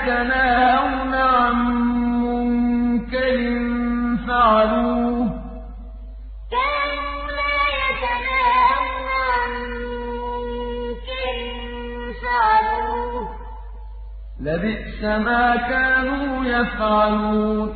يَتَنَاهَوْنَ عَن مُّنكَرٍ فَعَلُوهُ ۚ. لَبِئْسَ مَا كَانُوا يَفْعَلُونَ لَا يَتَنَاهَوْنَ عَن مُّنكَرٍ فَعَلُوهُ ۚ. لَبِئْسَ مَا كَانُوا يَفْعَلُونَ.